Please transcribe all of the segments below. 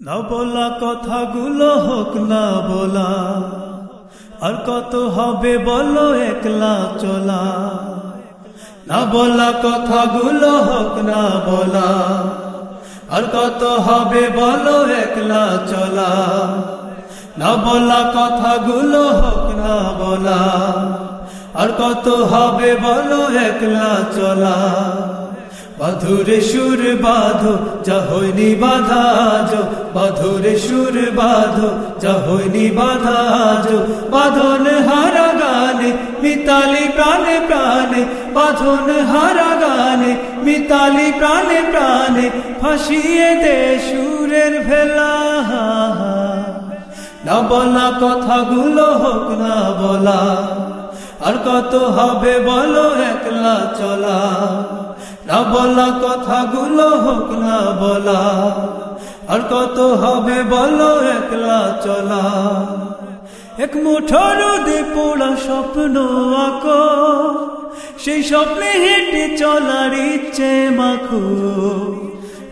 না বলা কথাগুলো হোক, না বলা, আর কত হবে বলো একলা চলা। না বলা কথাগুলো হোক, না বলা, আর কত হবে বলো একলা চলা। না বলা কথাগুলো হোক, না বলা, আর কত হবে বলো একলা চলা। বাধুরে সুর বাঁধো যা হইনি বাধা যো বাধুরে সুর বাঁধো যা হইনি বাধা যো বাঁধন হারা গানে, মিতালি প্রাণে প্রাণে। বাঁধন হারা গানে, মিতালি প্রাণে প্রাণে। ফাঁসিয়ে দে সুরের ভেলা। না বলা কথাগুলো হোক, না বলা আর কত হবে বলো একলা চলা? না বলা কথাগুলো হোক না বলা। আর কত হবে বলো একলা চলা? এক মুঠো রোদে পোড়া স্বপ্ন আঁকো। সেই স্বপ্নে হেঁটে চলার ইচ্ছে মাখো।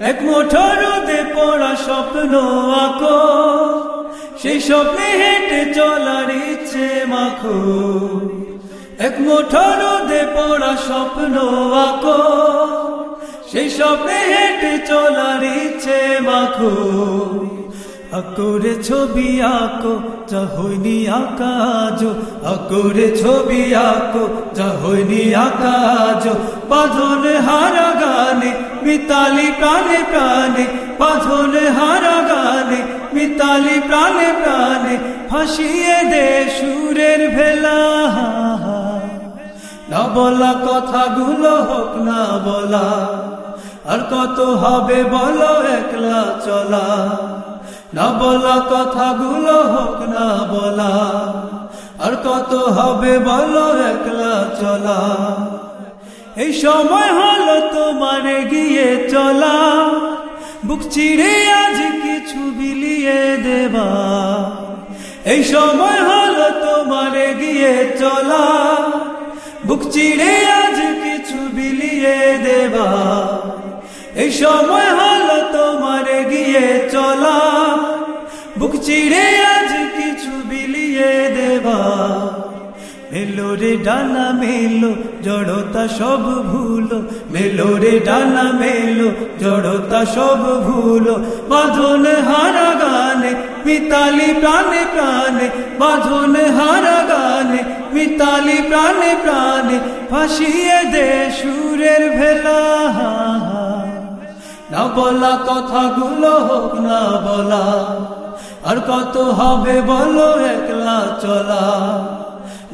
এক মুঠো রোদে পোড়া স্বপ্ন আঁকো। সেই স্বপ্নে হেঁটে চলার ইচ্ছে মাখো। এক মুঠো রোদে পড়া স্বপ্ন আঁকো। সেই স্বপ্নে হেঁটে চলার ইচ্ছে মাখো। আকরে ছবি আঁকো, যা হইনি আকাজ আকরে ছবি আঁকো, যা হইনি আকাজ বাঁধন হারা গানে, মিতালি প্রাণে প্রাণে। বাঁধন হারা গানে, মিতালি প্রাণে প্রাণে। ফাঁসিয়ে দে সুরের ভেলা। না বলা কথাগুলো হোক, না বলা, আর কত হবে বলো একলা চলা। না বলা কথাগুলো হোক, না বলা, আর কত হবে বলো একলা চলা। এই সময় হলো তোমারে গিয়ে চলা, বুক চিড়ে আজ কিছু বিলিয়ে দেবা। এই সময় হলো তোমারে গিয়ে চলা বুক চিড়ে আজ কিছু বিলিয়ে দেবা। এই সময় হলো তোমারে গিয়ে চলা। বুক চিড়ে আজ কিছু বিলিয়ে দেবা। মেলো রে ডানা, মেলো, জড়তা সব ভুলো। মেলো রে ডানা, মেলো, জড়তা সব ভুলো। বাঁধন হারা গানে, মিতালি প্রাণে প্রাণে বাঁধন হারা গানে। মিতালি প্রাণে প্রাণে ফাঁসিয়ে দে সুরের ভেলা। না বলা কথাগুলো হোক, না বলা, আর কত হবে বলো একলা চলা।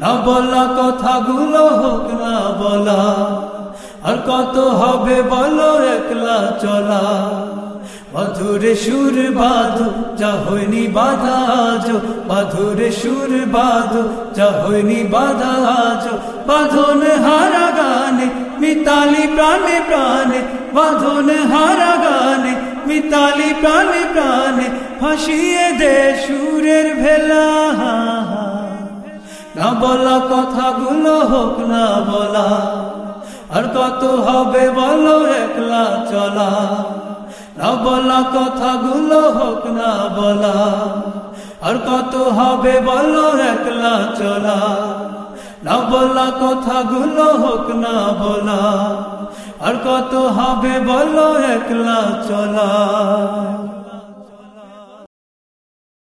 না বলা কথাগুলো হোক, না বলা, আর কত হবে বলো একলা চলা। মধুরে সুর বাঁধো যা হয়নি বাধা মধুরে সুর বাঁধো যা হয়নি বাধা আজ বাঁধন হারা গানে, মিতালি প্রাণে প্রাণে। বাঁধন হারা গানে, মিতালি প্রাণে প্রাণে। ফাঁসিয়ে দে সুরের ভেলা। না বলা কথাগুলো হোক, না বলা। আর কত হবে বলো একলা চলা। না বলা কথাগুলো হোক, না বলা। আর কত হবে বলো একলা চলা। না বলা কথাগুলো হোক, না বলা। আর কত হবে বলো একলা চলা।